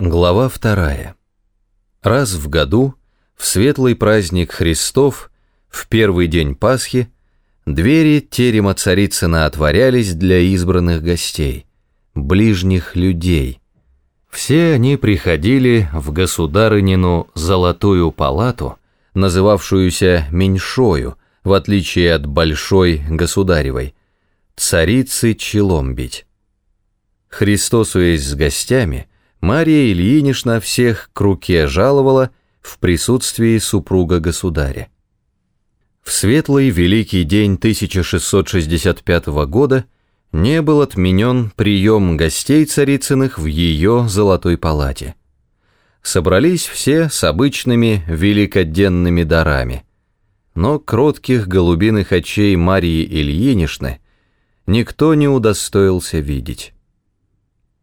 Глава вторая. Раз в году, в светлый праздник Христов, в первый день Пасхи, двери терема Царицына отворялись для избранных гостей, ближних людей. Все они приходили в государынину Золотую палату, называвшуюся Меньшою, в отличие от Большой Государевой, царицы Челомбить. Христосуясь с гостями, Мария Ильинична всех к руке жаловала в присутствии супруга государя. В светлый великий день 1665 года не был отменен прием гостей царицыных в ее золотой палате. Собрались все с обычными великоденными дарами, но кротких голубиных очей Марии Ильиничны никто не удостоился видеть.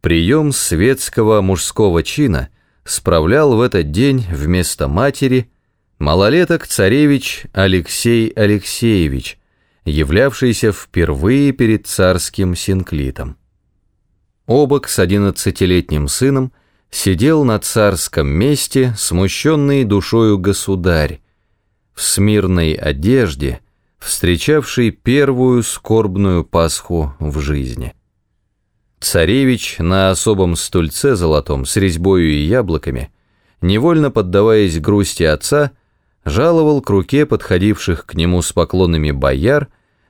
Прием светского мужского чина справлял в этот день вместо матери малолеток царевич Алексей Алексеевич, являвшийся впервые перед царским синклитом. Обок с одиннадцатилетним сыном сидел на царском месте, смущенный душою государь, в смирной одежде, встречавший первую скорбную Пасху в жизни. Царевич на особом стульце золотом с резьбою и яблоками, невольно поддаваясь грусти отца, жаловал к руке подходивших к нему с поклонами бояр,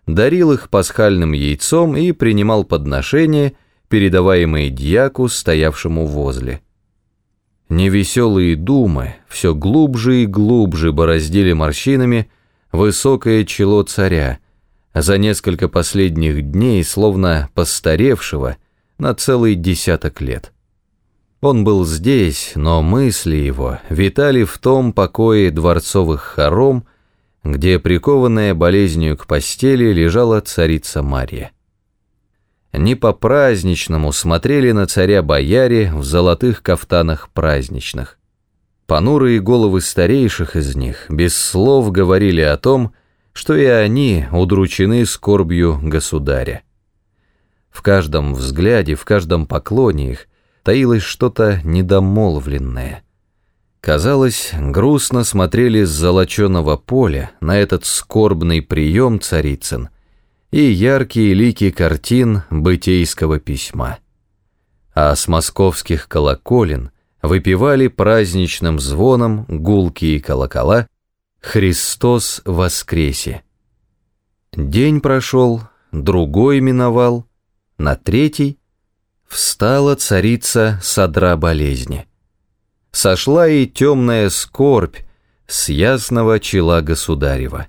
дарил их пасхальным яйцом и принимал подношения, передаваемые дьяку, стоявшему возле. Невеселые думы все глубже и глубже бороздили морщинами высокое чело царя, за несколько последних дней, словно постаревшего, на целый десяток лет. Он был здесь, но мысли его витали в том покое дворцовых хором, где, прикованная болезнью к постели, лежала царица Мария. Не по-праздничному смотрели на царя бояре в золотых кафтанах праздничных. Понурые головы старейших из них без слов говорили о том, что и они удручены скорбью государя. В каждом взгляде, в каждом поклоне их таилось что-то недомолвленное. Казалось, грустно смотрели с золоченого поля на этот скорбный прием царицын и яркие лики картин бытейского письма. А с московских колоколен выпивали праздничным звоном гулкие колокола «Христос воскресе». День прошел, другой миновал — на третий встала царица содра болезни. Сошла и темная скорбь с ясного чела государева.